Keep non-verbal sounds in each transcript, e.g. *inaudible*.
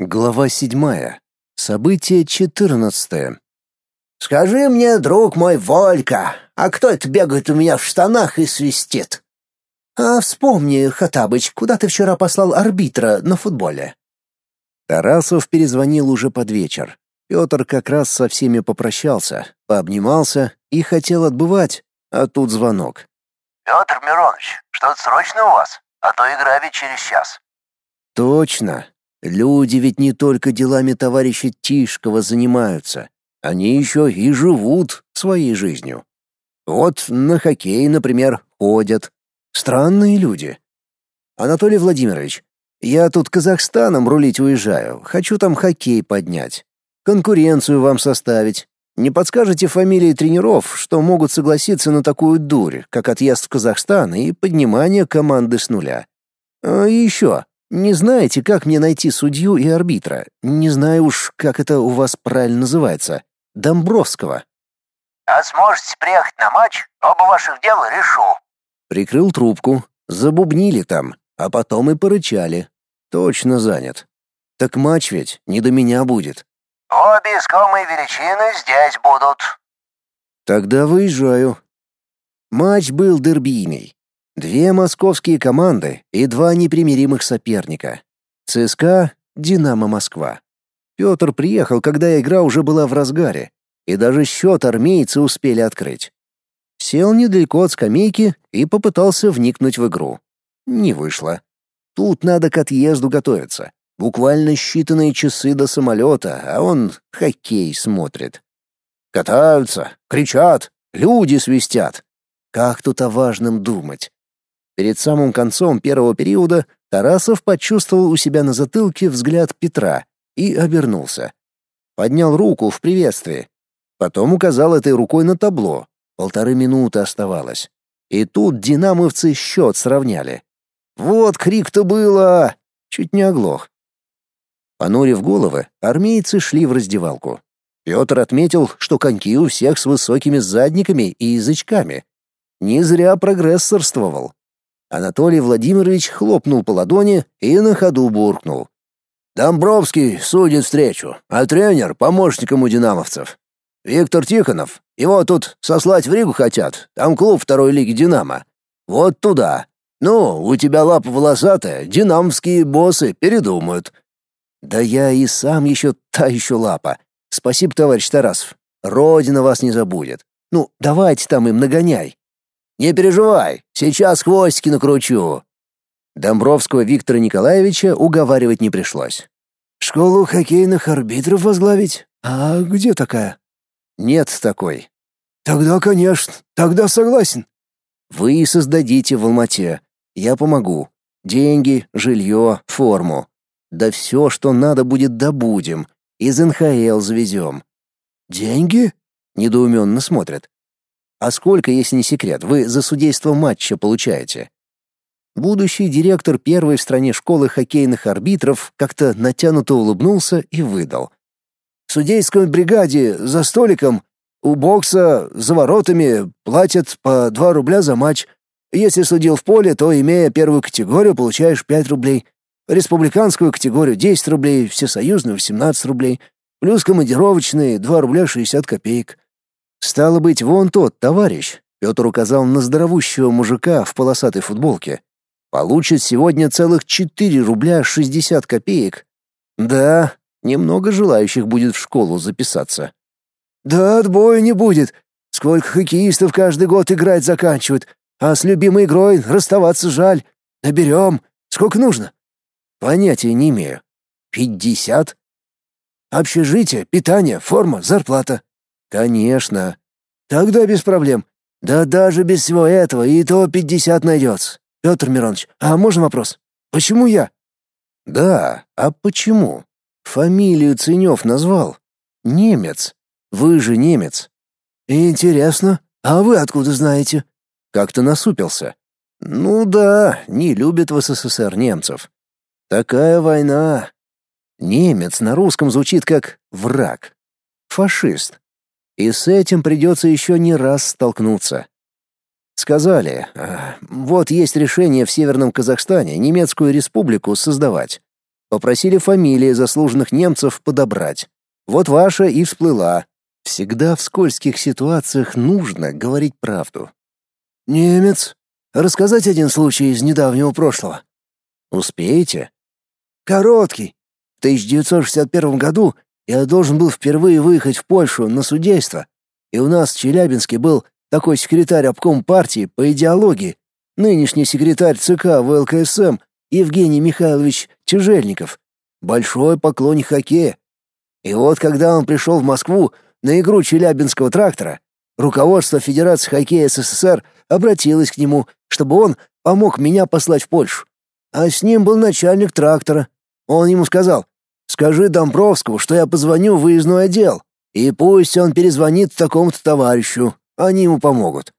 Глава седьмая. Событие четырнадцатое. «Скажи мне, друг мой, Волька, а кто это бегает у меня в штанах и свистит?» «А вспомни, Хатабыч, куда ты вчера послал арбитра на футболе?» Тарасов перезвонил уже под вечер. Петр как раз со всеми попрощался, пообнимался и хотел отбывать, а тут звонок. «Петр Миронович, что-то срочно у вас? А то игра ведь через час». «Точно. Люди ведь не только делами товарища Тишкова занимаются. Они еще и живут своей жизнью. Вот на хоккей, например, ходят. Странные люди. Анатолий Владимирович, я тут Казахстаном рулить уезжаю. Хочу там хоккей поднять. Конкуренцию вам составить. Не подскажете фамилии тренеров, что могут согласиться на такую дурь, как отъезд в Казахстан и поднимание команды с нуля? А еще, не знаете, как мне найти судью и арбитра? Не знаю уж, как это у вас правильно называется. Домбровского. А сможете приехать на матч? Оба ваших дела решу. Прикрыл трубку, забубнили там, а потом и порычали. Точно занят. Так матч ведь не до меня будет. Обе искомые величины здесь будут. Тогда выезжаю. Матч был дербийный. Две московские команды и два непримиримых соперника. ЦСКА, Динамо Москва. Петр приехал, когда игра уже была в разгаре, и даже счет армейцы успели открыть. Сел недалеко от скамейки и попытался вникнуть в игру. Не вышло. Тут надо к отъезду готовиться. Буквально считанные часы до самолета, а он хоккей смотрит. Катаются, кричат, люди свистят. Как тут о важном думать? Перед самым концом первого периода Тарасов почувствовал у себя на затылке взгляд Петра и обернулся. Поднял руку в приветствии. Потом указал этой рукой на табло. Полторы минуты оставалось. И тут динамовцы счет сравняли. Вот крик-то было! Чуть не оглох. Понурив головы, армейцы шли в раздевалку. Петр отметил, что коньки у всех с высокими задниками и язычками. Не зря прогрессорствовал. Анатолий Владимирович хлопнул по ладони и на ходу буркнул. «Домбровский судит встречу, а тренер — помощником у динамовцев. Виктор Тихонов, его тут сослать в Ригу хотят, там клуб второй лиги «Динамо». Вот туда. Ну, у тебя лапа волосатая, динамовские боссы передумают». «Да я и сам еще та еще лапа. Спасибо, товарищ Тарасов. Родина вас не забудет. Ну, давайте там им нагоняй». Не переживай, сейчас хвостики накручу. Домбровского Виктора Николаевича уговаривать не пришлось. Школу хоккейных арбитров возглавить? А где такая? Нет такой. Тогда, конечно, тогда согласен. Вы создадите в Алмате. Я помогу. Деньги, жилье, форму. Да все, что надо будет, добудем. Из НХЛ завезем. Деньги? Недоуменно смотрят. А сколько, если не секрет, вы за судейство матча получаете? Будущий директор первой в стране школы хоккейных арбитров как-то натянуто улыбнулся и выдал. В судейской бригаде за столиком у бокса за воротами платят по 2 рубля за матч. Если судил в поле, то, имея первую категорию, получаешь 5 рублей. Республиканскую категорию 10 рублей, всесоюзную 18 рублей. Плюс командировочные 2 рубля 60 копеек. Стало быть, вон тот товарищ, Петр указал на здоровущего мужика в полосатой футболке, получит сегодня целых 4 рубля 60 копеек. Да, немного желающих будет в школу записаться. Да отбоя не будет. Сколько хоккеистов каждый год играть заканчивают, а с любимой игрой расставаться жаль. Наберем. Сколько нужно? Понятия не имею. Пятьдесят? Общежитие, питание, форма, зарплата. Конечно. Тогда без проблем. Да даже без всего этого и то пятьдесят найдется. Петр Миронович, а можно вопрос? Почему я? Да, а почему? Фамилию Ценев назвал. Немец. Вы же немец. Интересно. А вы откуда знаете? Как-то насупился. Ну да, не любят в СССР немцев. Такая война. Немец на русском звучит как враг. Фашист. И с этим придется еще не раз столкнуться. Сказали, «А, вот есть решение в Северном Казахстане немецкую республику создавать. Попросили фамилии заслуженных немцев подобрать. Вот ваша и всплыла. Всегда в скользких ситуациях нужно говорить правду. Немец? Рассказать один случай из недавнего прошлого. Успеете? Короткий. В 1961 году я должен был впервые выехать в Польшу на судейство, и у нас в Челябинске был такой секретарь обком партии по идеологии, нынешний секретарь ЦК ВЛКСМ Евгений Михайлович Тяжельников, большой поклонник хоккея. И вот когда он пришел в Москву на игру Челябинского трактора, руководство Федерации хоккея СССР обратилось к нему, чтобы он помог меня послать в Польшу. А с ним был начальник трактора. Он ему сказал, «Скажи Домбровскому, что я позвоню в выездной отдел, и пусть он перезвонит такому-то товарищу, они ему помогут».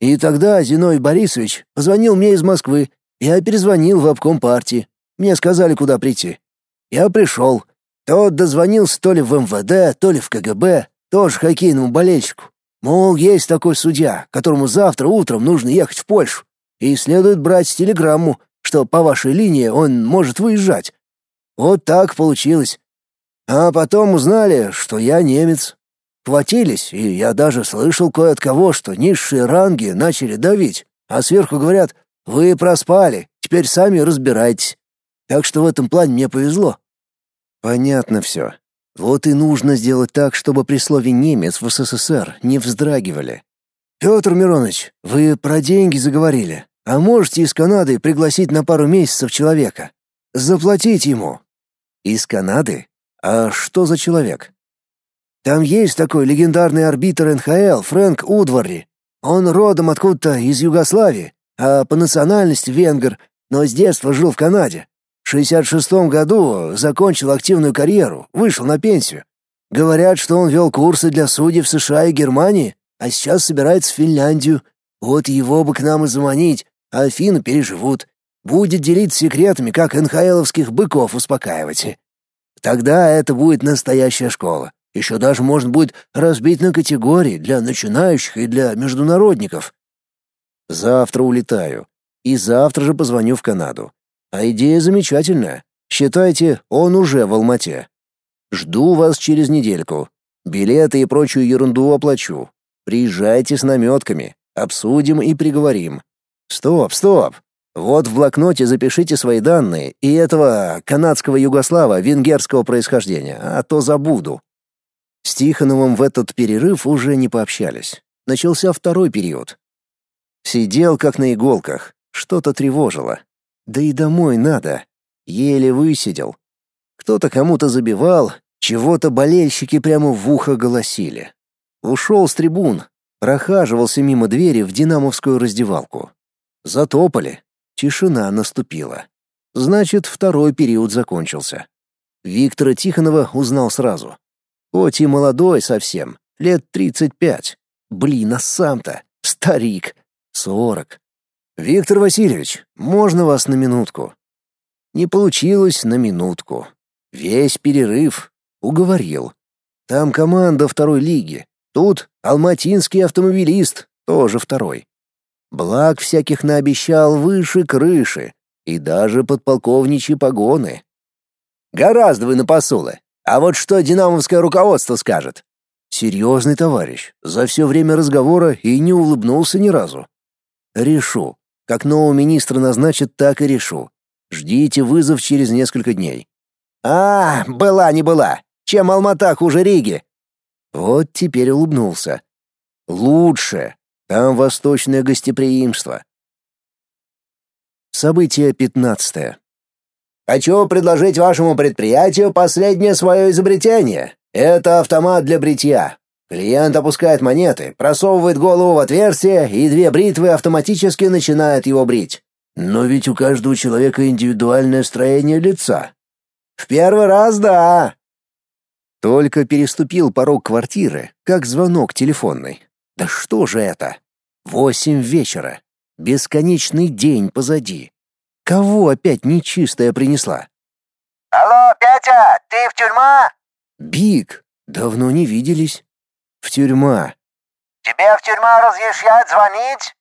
И тогда Зиновий Борисович позвонил мне из Москвы. Я перезвонил в обком партии. Мне сказали, куда прийти. Я пришел. Тот дозвонился то ли в МВД, то ли в КГБ, тоже хоккейному болельщику. Мол, есть такой судья, которому завтра утром нужно ехать в Польшу, и следует брать телеграмму, что по вашей линии он может выезжать. Вот так получилось. А потом узнали, что я немец. Хватились, и я даже слышал кое от кого, что низшие ранги начали давить, а сверху говорят «Вы проспали, теперь сами разбирайтесь». Так что в этом плане мне повезло. Понятно все. Вот и нужно сделать так, чтобы при слове «немец» в СССР не вздрагивали. Петр Миронович, вы про деньги заговорили. А можете из Канады пригласить на пару месяцев человека? Заплатить ему. Из Канады? А что за человек? Там есть такой легендарный арбитр НХЛ Фрэнк Удварри. Он родом откуда-то из Югославии, а по национальности венгер, но с детства жил в Канаде. В 66 году закончил активную карьеру, вышел на пенсию. Говорят, что он вел курсы для судей в США и Германии, а сейчас собирается в Финляндию. Вот его бы к нам и заманить, а Афины переживут. Будет делиться секретами, как НХЛовских быков успокаивать. Тогда это будет настоящая школа. Еще даже можно будет разбить на категории для начинающих и для международников. Завтра улетаю. И завтра же позвоню в Канаду. А идея замечательная. Считайте, он уже в Алмате. Жду вас через недельку. Билеты и прочую ерунду оплачу. Приезжайте с наметками. Обсудим и приговорим. Стоп, стоп. Вот в блокноте запишите свои данные и этого канадского югослава венгерского происхождения, а то забуду. С Тихоновым в этот перерыв уже не пообщались. Начался второй период. Сидел как на иголках, что-то тревожило. Да и домой надо. Еле высидел. Кто-то кому-то забивал, чего-то болельщики прямо в ухо голосили. Ушел с трибун, прохаживался мимо двери в динамовскую раздевалку. Затопали. Тишина наступила. Значит, второй период закончился. Виктора Тихонова узнал сразу. Хоть и молодой совсем, лет тридцать пять. Блин, а сам-то старик, сорок. «Виктор Васильевич, можно вас на минутку?» Не получилось на минутку. Весь перерыв. Уговорил. Там команда второй лиги. Тут алматинский автомобилист, тоже второй. Благ всяких наобещал выше крыши и даже подполковничьи погоны. Гораздо вы на посулы. А вот что динамовское руководство скажет? Серьезный товарищ, за все время разговора и не улыбнулся ни разу. Решу. Как нового министра назначат, так и решу. Ждите вызов через несколько дней. А, была не была. Чем Алмата хуже Риги? Вот теперь улыбнулся. Лучше. Там восточное гостеприимство. Событие пятнадцатое. Хочу предложить вашему предприятию последнее свое изобретение. Это автомат для бритья. Клиент опускает монеты, просовывает голову в отверстие, и две бритвы автоматически начинают его брить. Но ведь у каждого человека индивидуальное строение лица. В первый раз да. Только переступил порог квартиры, как звонок телефонный. Да что же это? Восемь вечера. Бесконечный день позади. Кого опять нечистая принесла? Алло, Петя, ты в тюрьма? Биг, давно не виделись. В тюрьма. Тебе в тюрьма разрешают звонить?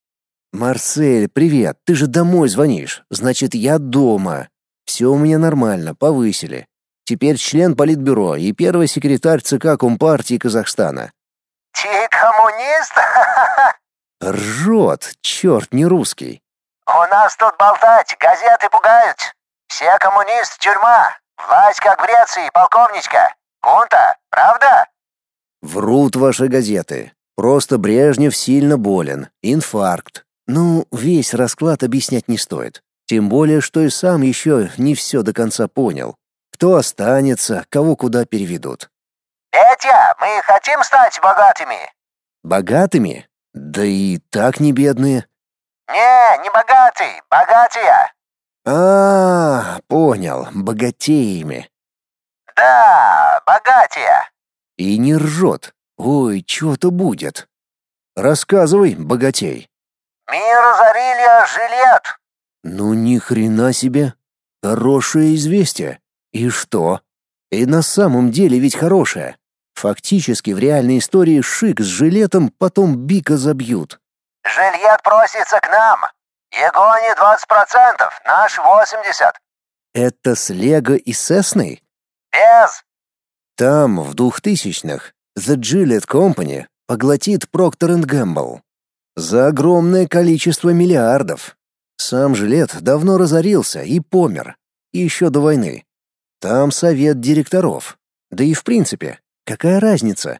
Марсель, привет. Ты же домой звонишь. Значит, я дома. Все у меня нормально, повысили. Теперь член политбюро и первый секретарь ЦК Компартии Казахстана. Ты коммунист? *laughs* Ржет, черт не русский. У нас тут болтать, газеты пугают. Все коммунист тюрьма. Власть как в Греции, полковничка. Кунта, правда? Врут ваши газеты. Просто Брежнев сильно болен, инфаркт. Ну, весь расклад объяснять не стоит. Тем более, что и сам еще не все до конца понял. Кто останется, кого куда переведут. Петя, мы хотим стать богатыми. Богатыми? Да и так не бедные. Не, не богатый, богатые. А, понял, богатеями. Да, богатые. И не ржет. Ой, что-то будет. Рассказывай, богатей. Мир разорили жилет. Ну ни хрена себе. Хорошее известие. И что? И на самом деле ведь хорошее. Фактически в реальной истории Шик с жилетом потом Бика забьют. Жильет просится к нам. Его не 20%, наш 80%. Это с Лего и Сесной? Без. Там, в двухтысячных, The Gillette Company поглотит Procter Gamble. За огромное количество миллиардов. Сам Жилет давно разорился и помер. Еще до войны. Там совет директоров. Да и в принципе, какая разница?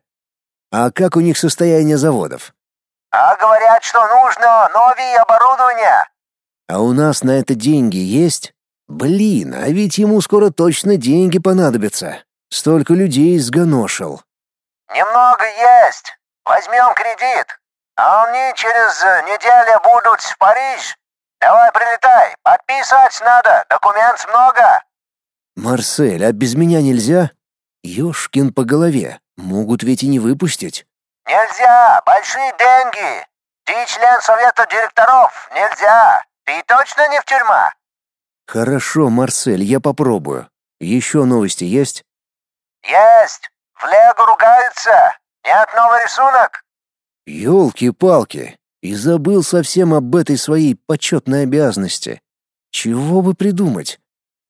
А как у них состояние заводов? А говорят, что нужно новее оборудование. А у нас на это деньги есть? Блин, а ведь ему скоро точно деньги понадобятся. Столько людей сгоношил. Немного есть. Возьмем кредит. А они через неделю будут в Париж. Давай прилетай. Подписывать надо. Документ много. Марсель, а без меня нельзя? Ёшкин по голове. Могут ведь и не выпустить. Нельзя. Большие деньги. Ты член совета директоров. Нельзя. Ты точно не в тюрьма? Хорошо, Марсель, я попробую. Еще новости есть? Есть. В Лего ругаются. Нет новый рисунок. Ёлки-палки. И забыл совсем об этой своей почетной обязанности. Чего бы придумать?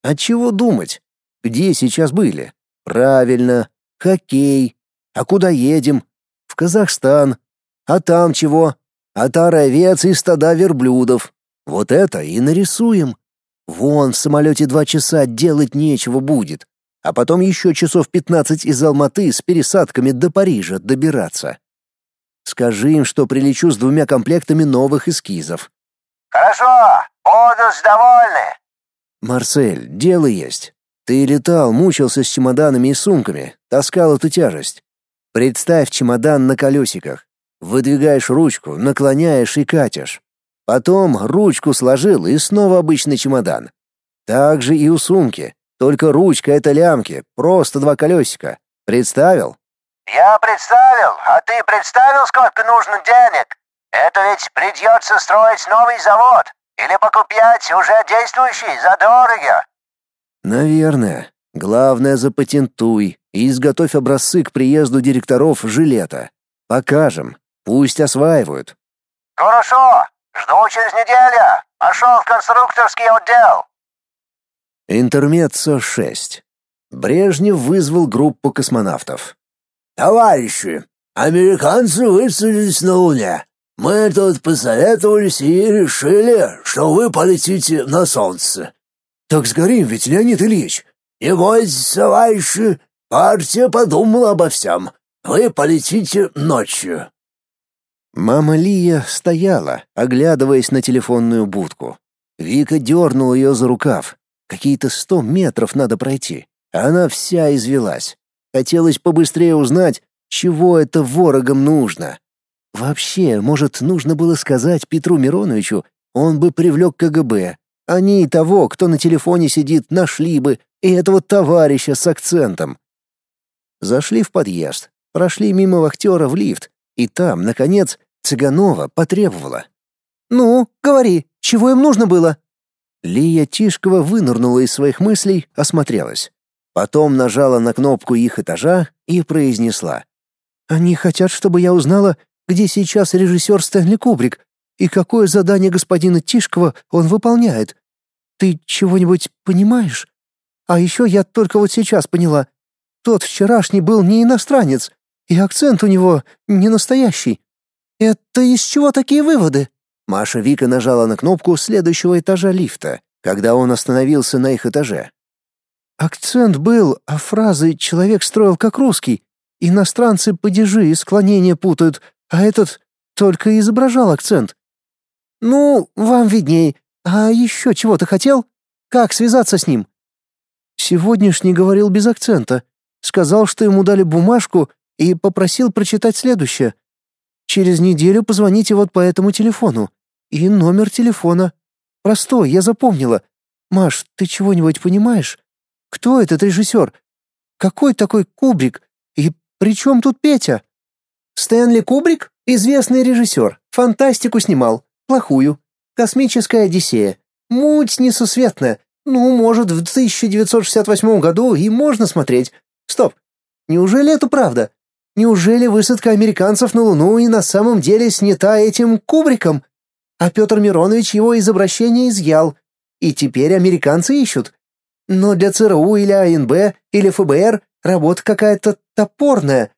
А чего думать? Где сейчас были? Правильно, хоккей. А куда едем? В Казахстан. А там чего? Отары овец и стада верблюдов. Вот это и нарисуем. Вон в самолете два часа делать нечего будет, а потом еще часов пятнадцать из Алматы с пересадками до Парижа добираться. Скажи им, что прилечу с двумя комплектами новых эскизов. Хорошо, будут довольны. Марсель, дело есть. Ты летал, мучился с чемоданами и сумками, таскал эту тяжесть. Представь чемодан на колесиках. Выдвигаешь ручку, наклоняешь и катишь. Потом ручку сложил и снова обычный чемодан. Так же и у сумки, только ручка — это лямки, просто два колесика. Представил? Я представил, а ты представил, сколько нужно денег? Это ведь придется строить новый завод или покупать уже действующий задорого. Наверное. Главное, запатентуй и изготовь образцы к приезду директоров жилета. Покажем. Пусть осваивают. Хорошо. Жду через неделю. Пошел в конструкторский отдел. Интермеццо 6. Брежнев вызвал группу космонавтов. «Товарищи, американцы высадились на Луне. Мы тут посоветовались и решили, что вы полетите на Солнце». «Так сгорим ведь, Леонид Ильич!» «Не бойтесь, товарищи, партия подумала обо всем. Вы полетите ночью». Мама Лия стояла, оглядываясь на телефонную будку. Вика дернула ее за рукав. Какие-то сто метров надо пройти. Она вся извелась. Хотелось побыстрее узнать, чего это ворогам нужно. Вообще, может, нужно было сказать Петру Мироновичу, он бы привлек КГБ. Они и того, кто на телефоне сидит, нашли бы, и этого товарища с акцентом. Зашли в подъезд, прошли мимо вахтера в лифт, и там, наконец, Цыганова потребовала. «Ну, говори, чего им нужно было?» Лия Тишкова вынырнула из своих мыслей, осмотрелась. Потом нажала на кнопку их этажа и произнесла. «Они хотят, чтобы я узнала, где сейчас режиссер Стэнли Кубрик и какое задание господина Тишкова он выполняет. Ты чего-нибудь понимаешь? А еще я только вот сейчас поняла. Тот вчерашний был не иностранец, и акцент у него не настоящий. Это из чего такие выводы? Маша Вика нажала на кнопку следующего этажа лифта, когда он остановился на их этаже. Акцент был, а фразы «человек строил как русский». Иностранцы падежи и склонения путают, а этот только изображал акцент. «Ну, вам видней. А еще чего ты хотел? Как связаться с ним?» «Сегодняшний говорил без акцента. Сказал, что ему дали бумажку и попросил прочитать следующее. Через неделю позвоните вот по этому телефону. И номер телефона. Простой, я запомнила. Маш, ты чего-нибудь понимаешь? Кто этот режиссер? Какой такой Кубрик? И при чем тут Петя? Стэнли Кубрик — известный режиссер. Фантастику снимал. Плохую. Космическая Одиссея. Муть несусветная. Ну, может, в 1968 году и можно смотреть. Стоп. Неужели это правда? Неужели высадка американцев на Луну и на самом деле снята этим Кубриком? А Петр Миронович его из обращения изъял. И теперь американцы ищут. Но для ЦРУ или АНБ или ФБР работа какая-то топорная.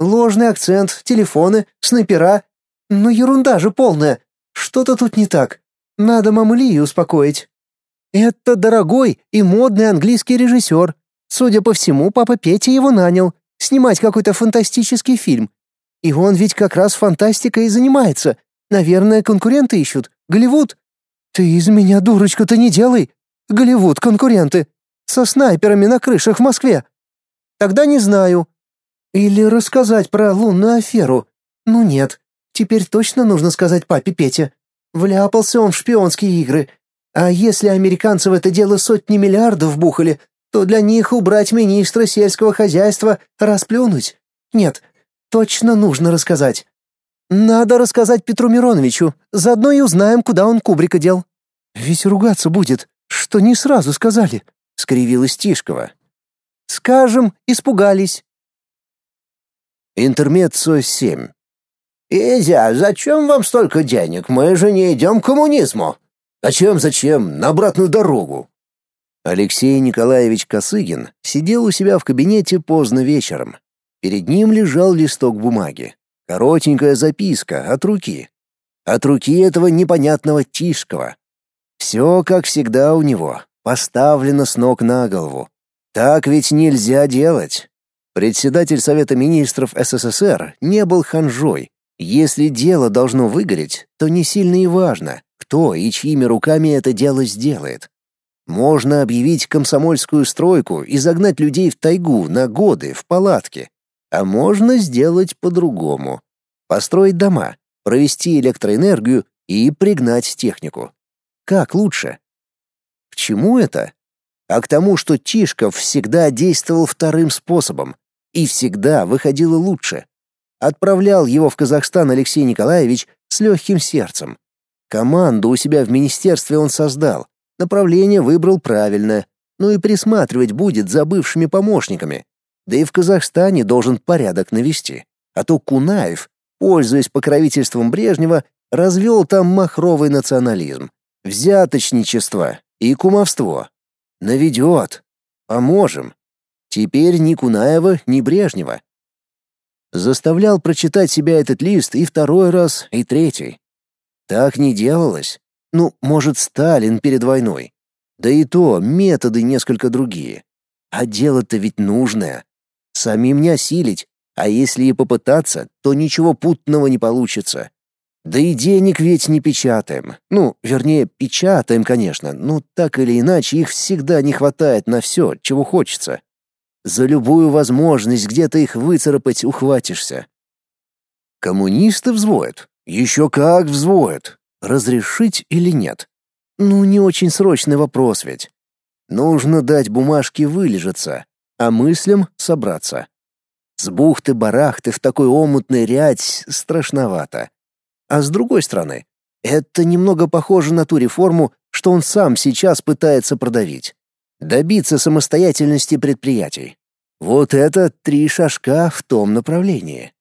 Ложный акцент, телефоны, снайпера. Ну ерунда же полная. Что-то тут не так. Надо маму успокоить. Это дорогой и модный английский режиссер. Судя по всему, папа Петя его нанял снимать какой-то фантастический фильм. И он ведь как раз фантастикой и занимается. Наверное, конкуренты ищут. Голливуд. Ты из меня дурочку-то не делай. Голливуд, конкуренты. Со снайперами на крышах в Москве. Тогда не знаю. Или рассказать про лунную аферу. Ну нет, теперь точно нужно сказать папе Пете. Вляпался он в шпионские игры. А если американцы в это дело сотни миллиардов бухали, то для них убрать министра сельского хозяйства расплюнуть. Нет, точно нужно рассказать. Надо рассказать Петру Мироновичу, заодно и узнаем, куда он кубрика дел. Ведь ругаться будет, что не сразу сказали, скривилась Тишкова. Скажем, испугались. Интермеццо 7. «Изя, зачем вам столько денег? Мы же не идем к коммунизму». «Зачем, зачем? На обратную дорогу». Алексей Николаевич Косыгин сидел у себя в кабинете поздно вечером. Перед ним лежал листок бумаги. Коротенькая записка от руки. От руки этого непонятного Тишкова. Все, как всегда у него, поставлено с ног на голову. Так ведь нельзя делать. Председатель Совета министров СССР не был ханжой. Если дело должно выгореть, то не сильно и важно, кто и чьими руками это дело сделает. Можно объявить комсомольскую стройку и загнать людей в тайгу на годы в палатке. А можно сделать по-другому. Построить дома, провести электроэнергию и пригнать технику. Как лучше? К чему это? А к тому, что Тишков всегда действовал вторым способом и всегда выходило лучше. Отправлял его в Казахстан Алексей Николаевич с легким сердцем. Команду у себя в министерстве он создал, Направление выбрал правильно, ну и присматривать будет за бывшими помощниками. Да и в Казахстане должен порядок навести. А то Кунаев, пользуясь покровительством Брежнева, развел там махровый национализм, взяточничество и кумовство. Наведет. Поможем. Теперь ни Кунаева, ни Брежнева. Заставлял прочитать себя этот лист и второй раз, и третий. Так не делалось. Ну, может, Сталин перед войной. Да и то методы несколько другие. А дело-то ведь нужное. Самим не осилить, а если и попытаться, то ничего путного не получится. Да и денег ведь не печатаем. Ну, вернее, печатаем, конечно, но так или иначе их всегда не хватает на все, чего хочется. За любую возможность где-то их выцарапать ухватишься. Коммунисты взвоят. Еще как взвоят. Разрешить или нет? Ну, не очень срочный вопрос ведь. Нужно дать бумажке вылежаться, а мыслям собраться. С бухты-барахты в такой омутный рядь страшновато. А с другой стороны, это немного похоже на ту реформу, что он сам сейчас пытается продавить. Добиться самостоятельности предприятий. Вот это три шажка в том направлении.